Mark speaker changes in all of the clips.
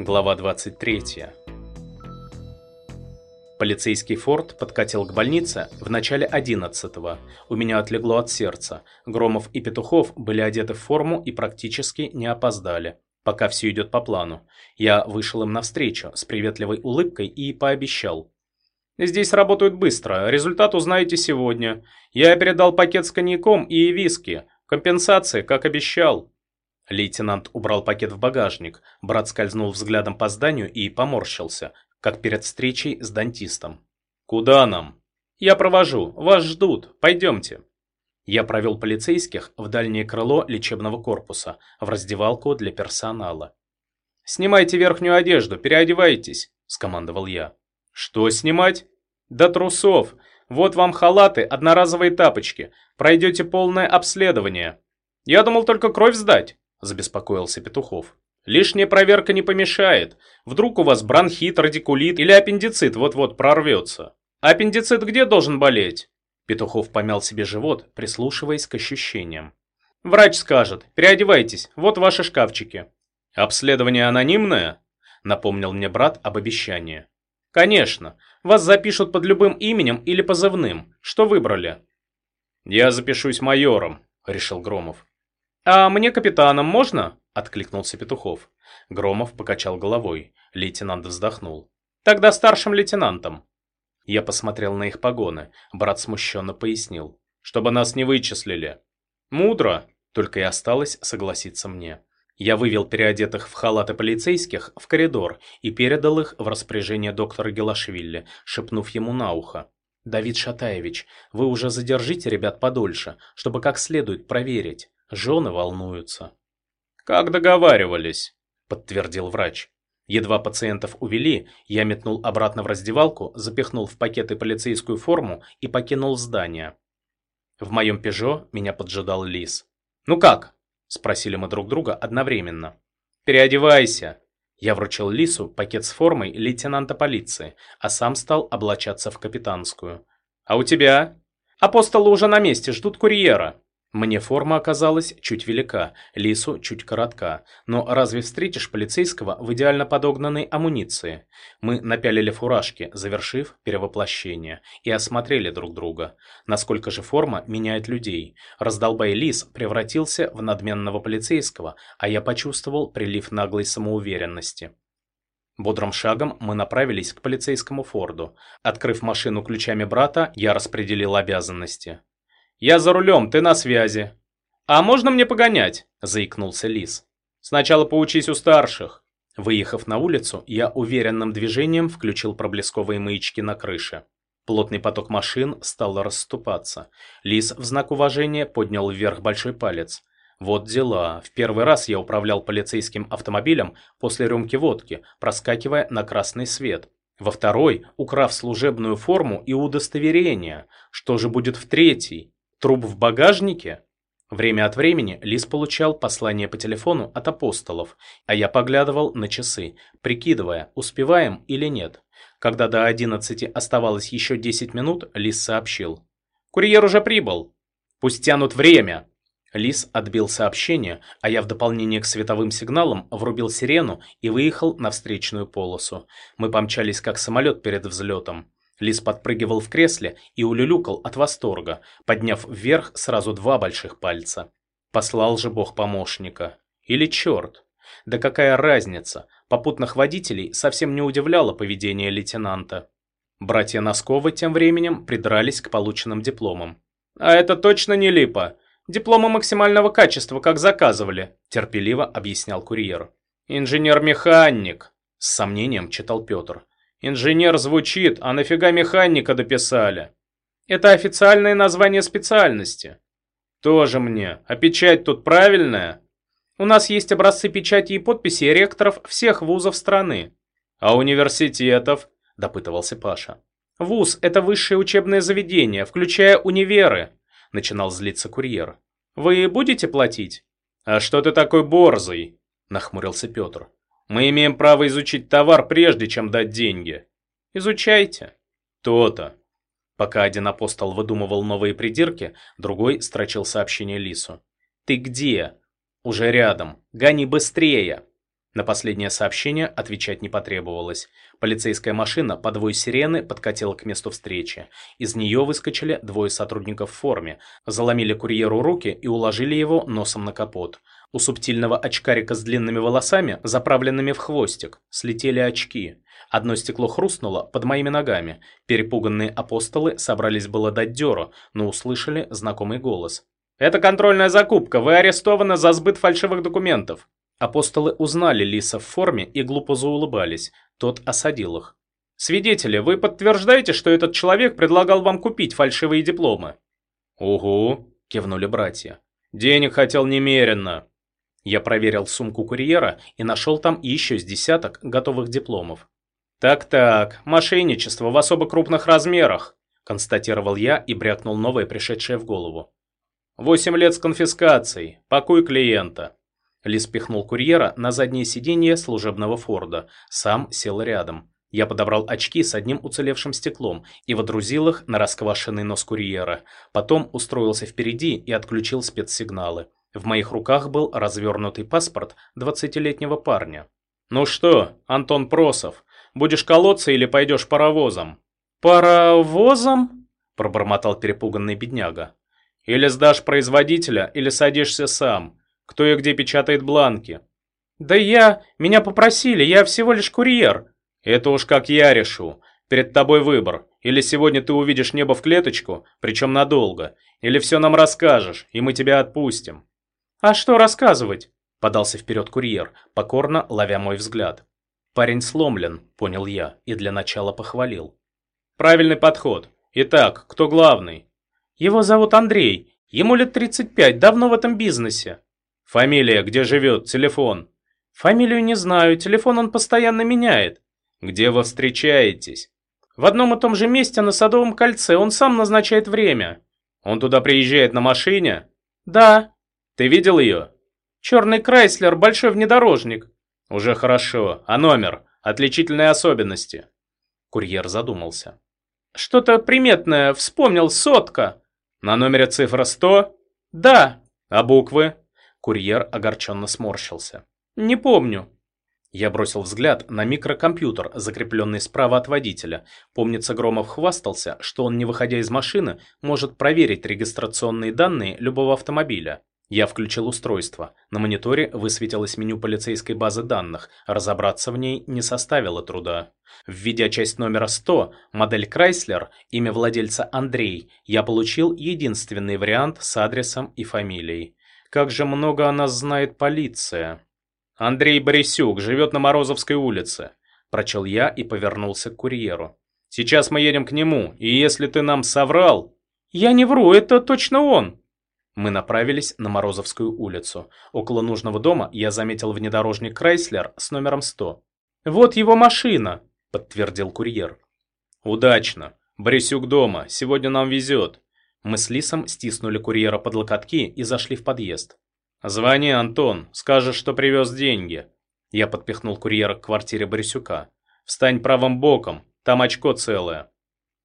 Speaker 1: Глава 23. Полицейский форт подкатил к больнице в начале 11-го. У меня отлегло от сердца. Громов и Петухов были одеты в форму и практически не опоздали. Пока все идет по плану. Я вышел им навстречу с приветливой улыбкой и пообещал. «Здесь работают быстро. Результат узнаете сегодня. Я передал пакет с коньяком и виски. Компенсация, как обещал». Лейтенант убрал пакет в багажник, брат скользнул взглядом по зданию и поморщился, как перед встречей с дантистом. «Куда нам?» «Я провожу, вас ждут, пойдемте». Я провел полицейских в дальнее крыло лечебного корпуса, в раздевалку для персонала. «Снимайте верхнюю одежду, переодевайтесь», – скомандовал я. «Что снимать?» «Да трусов. Вот вам халаты, одноразовые тапочки. Пройдете полное обследование». «Я думал только кровь сдать». – забеспокоился Петухов. «Лишняя проверка не помешает. Вдруг у вас бронхит, радикулит или аппендицит вот-вот прорвется. Аппендицит где должен болеть?» Петухов помял себе живот, прислушиваясь к ощущениям. «Врач скажет. Переодевайтесь, вот ваши шкафчики». «Обследование анонимное?» – напомнил мне брат об обещании. «Конечно. Вас запишут под любым именем или позывным. Что выбрали?» «Я запишусь майором», – решил Громов. «А мне капитаном можно?» – откликнулся Петухов. Громов покачал головой. Лейтенант вздохнул. «Тогда старшим лейтенантом». Я посмотрел на их погоны. Брат смущенно пояснил. «Чтобы нас не вычислили». «Мудро!» – только и осталось согласиться мне. Я вывел переодетых в халаты полицейских в коридор и передал их в распоряжение доктора Гелашвили, шепнув ему на ухо. «Давид Шатаевич, вы уже задержите ребят подольше, чтобы как следует проверить. Жены волнуются. «Как договаривались», – подтвердил врач. Едва пациентов увели, я метнул обратно в раздевалку, запихнул в пакеты полицейскую форму и покинул здание. В моем «Пежо» меня поджидал Лис. «Ну как?» – спросили мы друг друга одновременно. «Переодевайся!» Я вручил Лису пакет с формой лейтенанта полиции, а сам стал облачаться в капитанскую. «А у тебя?» «Апостолы уже на месте, ждут курьера», мне форма оказалась чуть велика, лису чуть коротка, но разве встретишь полицейского в идеально подогнанной амуниции? Мы напялили фуражки, завершив перевоплощение, и осмотрели друг друга. Насколько же форма меняет людей? Раздолбай лис превратился в надменного полицейского, а я почувствовал прилив наглой самоуверенности. Бодрым шагом мы направились к полицейскому форду. Открыв машину ключами брата, я распределил обязанности. «Я за рулем, ты на связи». «А можно мне погонять?» – заикнулся Лис. «Сначала поучись у старших». Выехав на улицу, я уверенным движением включил проблесковые маячки на крыше. Плотный поток машин стал расступаться. Лис в знак уважения поднял вверх большой палец. Вот дела. В первый раз я управлял полицейским автомобилем после рюмки водки, проскакивая на красный свет. Во второй, украв служебную форму и удостоверение. Что же будет в третий? Труп в багажнике? Время от времени Лис получал послание по телефону от апостолов, а я поглядывал на часы, прикидывая, успеваем или нет. Когда до 11 оставалось еще 10 минут, Лис сообщил. «Курьер уже прибыл!» «Пусть тянут время!» Лис отбил сообщение, а я в дополнение к световым сигналам врубил сирену и выехал на встречную полосу. Мы помчались как самолет перед взлетом. Лис подпрыгивал в кресле и улюлюкал от восторга, подняв вверх сразу два больших пальца. Послал же бог помощника. Или черт. Да какая разница, попутных водителей совсем не удивляло поведение лейтенанта. Братья Носковы тем временем придрались к полученным дипломам. «А это точно не липа. Дипломы максимального качества, как заказывали», терпеливо объяснял курьер. «Инженер-механик», с сомнением читал Петр. Инженер звучит, а нафига механика дописали? Это официальное название специальности. Тоже мне. А печать тут правильная? У нас есть образцы печати и подписи ректоров всех вузов страны. А университетов? Допытывался Паша. Вуз – это высшее учебное заведение, включая универы. Начинал злиться курьер. Вы будете платить? А что ты такой борзый? Нахмурился Петр. Мы имеем право изучить товар, прежде чем дать деньги. Изучайте. То-то. Пока один апостол выдумывал новые придирки, другой строчил сообщение Лису. «Ты где?» «Уже рядом. Гони быстрее!» На последнее сообщение отвечать не потребовалось. Полицейская машина по двое сирены подкатила к месту встречи. Из нее выскочили двое сотрудников в форме, заломили курьеру руки и уложили его носом на капот. У субтильного очкарика с длинными волосами, заправленными в хвостик, слетели очки. Одно стекло хрустнуло под моими ногами. Перепуганные апостолы собрались было дать дёру, но услышали знакомый голос. «Это контрольная закупка, вы арестованы за сбыт фальшивых документов». Апостолы узнали Лиса в форме и глупо заулыбались. Тот осадил их. «Свидетели, вы подтверждаете, что этот человек предлагал вам купить фальшивые дипломы?»
Speaker 2: «Угу», – кивнули братья. «Денег хотел немерено».
Speaker 1: Я проверил сумку курьера и нашел там еще с десяток готовых дипломов. «Так-так, мошенничество в особо крупных размерах», – констатировал я и брякнул новое, пришедшее в голову. «Восемь лет с конфискацией, покой клиента». Лис пихнул курьера на заднее сиденье служебного Форда, сам сел рядом. Я подобрал очки с одним уцелевшим стеклом и водрузил их на расквашенный нос курьера. Потом устроился впереди и отключил спецсигналы. В моих руках был развернутый паспорт двадцатилетнего парня. «Ну что, Антон Просов, будешь колоться или пойдешь паровозом?»
Speaker 3: «Паровозом?»
Speaker 1: – пробормотал перепуганный бедняга. «Или сдашь производителя, или садишься сам. Кто и где печатает бланки?
Speaker 3: Да я... Меня попросили, я всего лишь курьер.
Speaker 1: Это уж как я решу. Перед тобой выбор. Или сегодня ты увидишь небо в клеточку, причем надолго. Или все нам расскажешь, и мы тебя отпустим.
Speaker 3: А что рассказывать?
Speaker 1: Подался вперед курьер, покорно ловя мой взгляд. Парень сломлен, понял я, и для начала похвалил. Правильный подход. Итак, кто главный?
Speaker 3: Его зовут Андрей. Ему лет 35, давно в этом бизнесе.
Speaker 1: Фамилия, где живет, телефон?
Speaker 3: Фамилию не знаю, телефон он постоянно меняет.
Speaker 1: Где вы встречаетесь?
Speaker 3: В одном и том же месте на Садовом кольце, он сам назначает время.
Speaker 1: Он туда приезжает на машине?
Speaker 3: Да.
Speaker 1: Ты видел ее?
Speaker 3: Черный Крайслер, большой внедорожник.
Speaker 1: Уже хорошо. А номер? Отличительные особенности?
Speaker 3: Курьер задумался. Что-то приметное, вспомнил, сотка.
Speaker 1: На номере цифра 100?
Speaker 3: Да.
Speaker 1: А буквы? Курьер огорченно сморщился.
Speaker 3: «Не помню».
Speaker 1: Я бросил взгляд на микрокомпьютер, закрепленный справа от водителя. Помнится, Громов хвастался, что он, не выходя из машины, может проверить регистрационные данные любого автомобиля. Я включил устройство. На мониторе высветилось меню полицейской базы данных. Разобраться в ней не составило труда. Введя часть номера 100, модель Chrysler, имя владельца Андрей, я получил единственный вариант с адресом и фамилией. Как же много о нас знает полиция. Андрей Борисюк живет на Морозовской улице. Прочел я и повернулся к курьеру. Сейчас мы едем к нему, и если ты нам соврал...
Speaker 3: Я не вру, это точно он.
Speaker 1: Мы направились на Морозовскую улицу. Около нужного дома я заметил внедорожник Крайслер с номером 100.
Speaker 3: «Вот его машина», — подтвердил курьер.
Speaker 1: «Удачно. Борисюк дома. Сегодня нам везет. Мы с Лисом стиснули курьера под локотки и зашли в подъезд. «Звони, Антон, скажешь, что привез деньги». Я подпихнул курьера к квартире Борисюка. «Встань правым боком, там очко целое».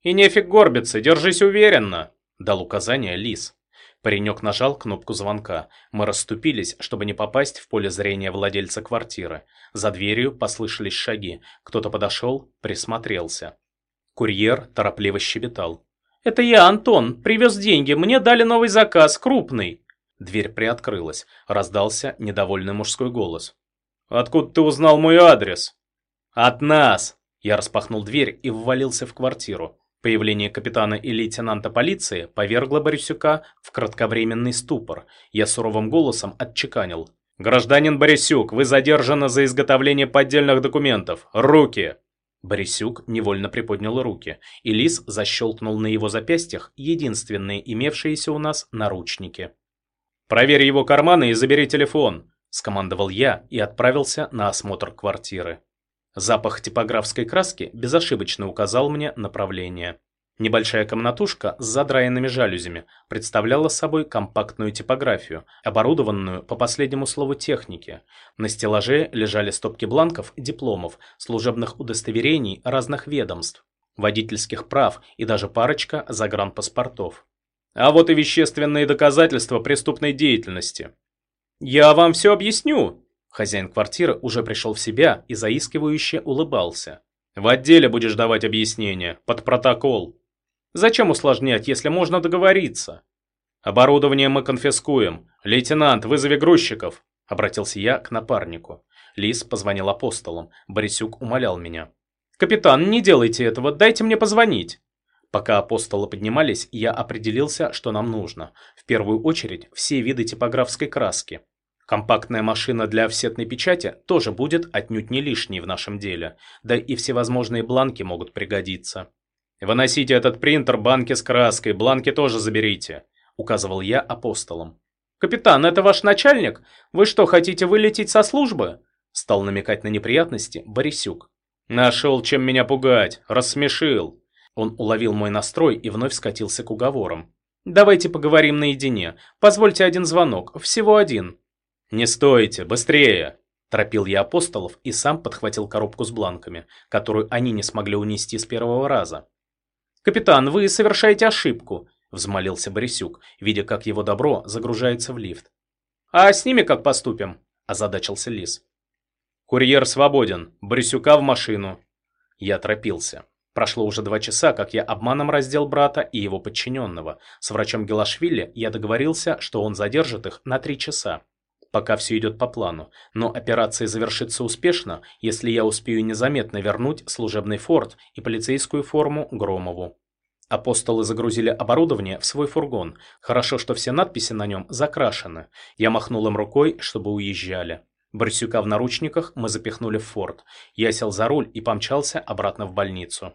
Speaker 1: «И нефиг горбиться, держись уверенно», – дал указание Лис. Паренек нажал кнопку звонка. Мы расступились, чтобы не попасть в поле зрения владельца квартиры. За дверью послышались шаги. Кто-то подошел, присмотрелся. Курьер торопливо щебетал.
Speaker 3: «Это я, Антон. Привез деньги. Мне дали новый заказ, крупный».
Speaker 1: Дверь приоткрылась. Раздался недовольный мужской голос. «Откуда ты узнал мой адрес?» «От нас!» Я распахнул дверь и ввалился в квартиру. Появление капитана и лейтенанта полиции повергло Борисюка в кратковременный ступор. Я суровым голосом отчеканил. «Гражданин Борисюк, вы задержаны за изготовление поддельных документов. Руки!» Борисюк невольно приподнял руки, и Лис защелкнул на его запястьях единственные имевшиеся у нас наручники. «Проверь его карманы и забери телефон», – скомандовал я и отправился на осмотр квартиры. Запах типографской краски безошибочно указал мне направление. Небольшая комнатушка с задраенными жалюзями представляла собой компактную типографию, оборудованную по последнему слову техники. На стеллаже лежали стопки бланков дипломов, служебных удостоверений разных ведомств, водительских прав и даже парочка загранпаспортов. А вот и вещественные доказательства преступной деятельности. «Я вам все объясню», – Хозяин квартиры уже пришел в себя и заискивающе улыбался. «В отделе будешь давать объяснения, под протокол. Зачем усложнять, если можно договориться?» «Оборудование мы конфискуем. Лейтенант, вызови грузчиков!» Обратился я к напарнику. Лис позвонил апостолам. Борисюк умолял меня. «Капитан, не делайте этого, дайте мне позвонить!» Пока апостолы поднимались, я определился, что нам нужно. В первую очередь, все виды типографской краски. Компактная машина для офсетной печати тоже будет отнюдь не лишней в нашем деле, да и всевозможные бланки могут пригодиться. «Выносите этот принтер, банки с краской, бланки тоже заберите», — указывал я апостолам. «Капитан, это ваш начальник? Вы что, хотите вылететь со службы?» Стал намекать на неприятности Борисюк. «Нашел, чем меня пугать, рассмешил». Он уловил мой настрой и вновь скатился к уговорам. «Давайте поговорим наедине. Позвольте один звонок, всего один». «Не стойте, быстрее!» Торопил я апостолов и сам подхватил коробку с бланками, которую они не смогли унести с первого раза. «Капитан, вы совершаете ошибку», – взмолился Борисюк, видя, как его добро загружается в лифт. «А с ними как поступим?» – озадачился Лис. «Курьер свободен. Борисюка в машину». Я торопился. Прошло уже два часа, как я обманом раздел брата и его подчиненного. С врачом Гелашвили я договорился, что он задержит их на три часа пока все идет по плану, но операция завершится успешно, если я успею незаметно вернуть служебный форт и полицейскую форму Громову. Апостолы загрузили оборудование в свой фургон. Хорошо, что все надписи на нем закрашены. Я махнул им рукой, чтобы уезжали. Барсюка в наручниках мы запихнули в форт. Я сел за руль и помчался обратно в больницу.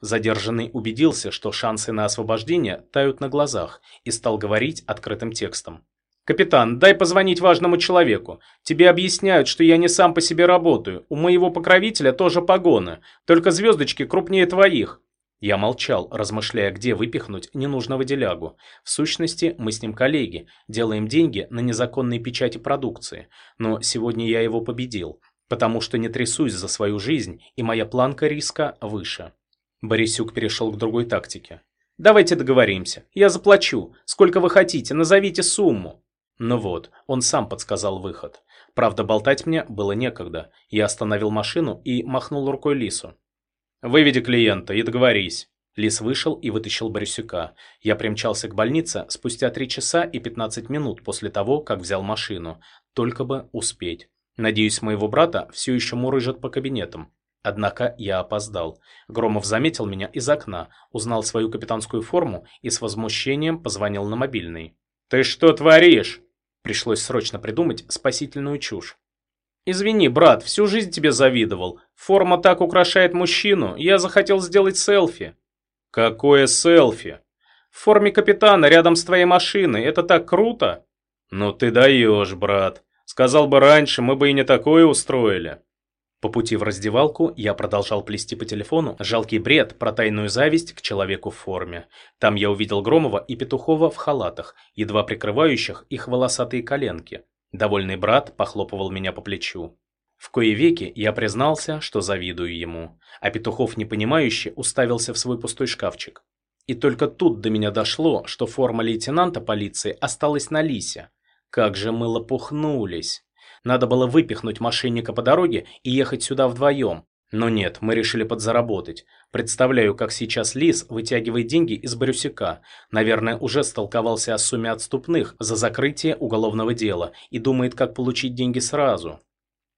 Speaker 1: Задержанный убедился, что шансы на освобождение тают на глазах, и стал говорить открытым текстом. «Капитан, дай позвонить важному человеку. Тебе объясняют, что я не сам по себе работаю. У моего покровителя тоже погоны, только звездочки крупнее твоих». Я молчал, размышляя, где выпихнуть ненужного делягу. В сущности, мы с ним коллеги, делаем деньги на незаконной печати продукции. Но сегодня я его победил, потому что не трясусь за свою жизнь, и моя планка риска выше. Борисюк перешел к другой тактике. «Давайте договоримся. Я заплачу. Сколько вы хотите, назовите сумму». Ну вот, он сам подсказал выход. Правда, болтать мне было некогда. Я остановил машину и махнул рукой Лису. «Выведи клиента и договорись». Лис вышел и вытащил Борисюка. Я примчался к больнице спустя три часа и 15 минут после того, как взял машину. Только бы успеть. Надеюсь, моего брата все еще мурыжат по кабинетам. Однако я опоздал. Громов заметил меня из окна, узнал свою капитанскую форму и с возмущением позвонил на мобильный. «Ты что творишь?» Пришлось срочно придумать спасительную чушь. «Извини, брат, всю жизнь тебе завидовал. Форма так украшает мужчину, я захотел сделать селфи». «Какое селфи?» «В форме капитана, рядом с твоей машиной, это так круто!» «Ну ты даешь, брат. Сказал бы раньше, мы бы и не такое устроили». По пути в раздевалку я продолжал плести по телефону жалкий бред про тайную зависть к человеку в форме. Там я увидел Громова и Петухова в халатах, едва прикрывающих их волосатые коленки. Довольный брат похлопывал меня по плечу. В кое веки я признался, что завидую ему, а Петухов, непонимающе, уставился в свой пустой шкафчик. И только тут до меня дошло, что форма лейтенанта полиции осталась на Лисе. Как же мы лопухнулись. Надо было выпихнуть мошенника по дороге и ехать сюда вдвоем. Но нет, мы решили подзаработать. Представляю, как сейчас Лис вытягивает деньги из Брюсика. Наверное, уже столковался о сумме отступных за закрытие уголовного дела и думает, как получить деньги сразу.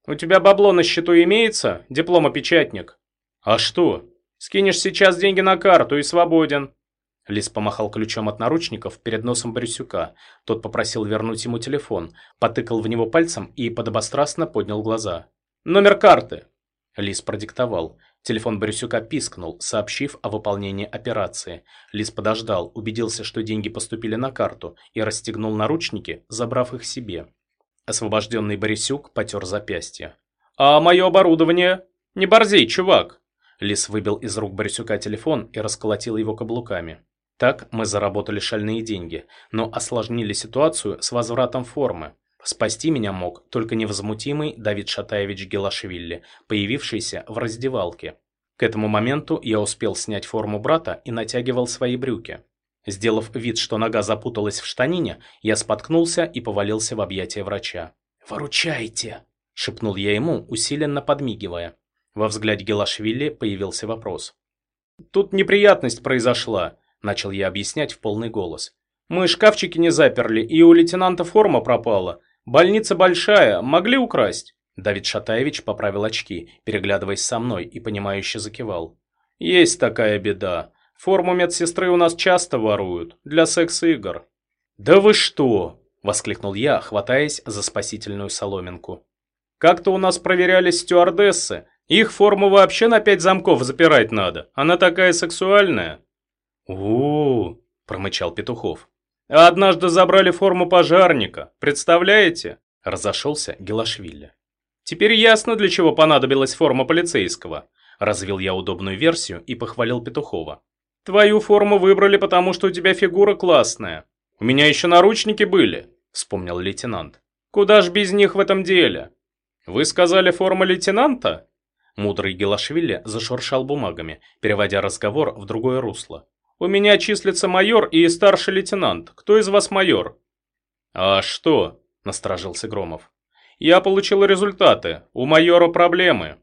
Speaker 1: «У тебя бабло на счету имеется? Диплома-печатник?» «А что? Скинешь сейчас деньги на карту и свободен». Лис помахал ключом от наручников перед носом Борисюка. Тот попросил вернуть ему телефон, потыкал в него пальцем и подобострастно поднял глаза. «Номер карты!» Лис продиктовал. Телефон Борисюка пискнул, сообщив о выполнении операции. Лис подождал, убедился, что деньги поступили на карту, и расстегнул наручники, забрав их себе. Освобожденный Борисюк потер запястье. «А мое оборудование? Не борзей, чувак!» Лис выбил из рук Борисюка телефон и расколотил его каблуками. Так мы заработали шальные деньги, но осложнили ситуацию с возвратом формы. Спасти меня мог только невозмутимый Давид Шатаевич Гелашвили, появившийся в раздевалке. К этому моменту я успел снять форму брата и натягивал свои брюки. Сделав вид, что нога запуталась в штанине, я споткнулся и повалился в объятия врача. «Выручайте!» шепнул я ему, усиленно подмигивая. Во взгляде Гелашвили появился вопрос.
Speaker 3: «Тут неприятность произошла», – начал я объяснять в полный голос. «Мы шкафчики не заперли, и у лейтенанта форма пропала. Больница большая, могли украсть?»
Speaker 1: Давид Шатаевич поправил очки, переглядываясь со мной и понимающе закивал.
Speaker 3: «Есть такая беда. Форму медсестры у нас часто воруют, для секс-игр».
Speaker 1: «Да вы что!» – воскликнул я, хватаясь за спасительную соломинку.
Speaker 3: «Как-то у нас проверялись стюардессы. Их форму вообще на пять замков запирать надо. Она такая сексуальная».
Speaker 1: «У-у-у!» – промычал Петухов.
Speaker 3: Однажды забрали форму пожарника, представляете?»
Speaker 1: – разошелся Гелашвили.
Speaker 3: «Теперь ясно, для чего понадобилась форма полицейского», –
Speaker 1: развил я удобную версию и похвалил Петухова.
Speaker 3: «Твою форму выбрали, потому что у тебя фигура классная. У меня еще наручники были», – вспомнил лейтенант. «Куда ж без них в этом деле?» «Вы сказали форма лейтенанта?»
Speaker 1: Мудрый Гелашвили зашуршал бумагами, переводя разговор в другое русло.
Speaker 3: «У меня числится майор и старший лейтенант. Кто из вас майор?»
Speaker 1: «А что?» – насторожился Громов.
Speaker 3: «Я получил результаты. У майора проблемы».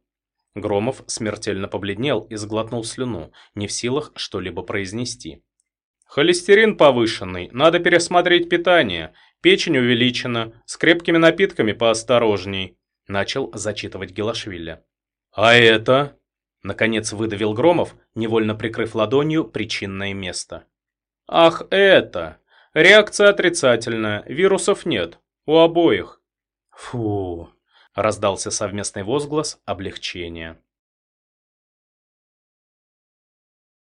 Speaker 1: Громов смертельно побледнел и сглотнул слюну, не в силах что-либо произнести.
Speaker 3: «Холестерин повышенный, надо пересмотреть питание, печень увеличена, с крепкими напитками поосторожней», – начал зачитывать Гелашвили.
Speaker 1: «А это?» Наконец выдавил Громов, невольно прикрыв ладонью причинное место.
Speaker 3: «Ах, это! Реакция отрицательная, вирусов нет. У обоих».
Speaker 1: «Фу!» – раздался совместный возглас облегчения.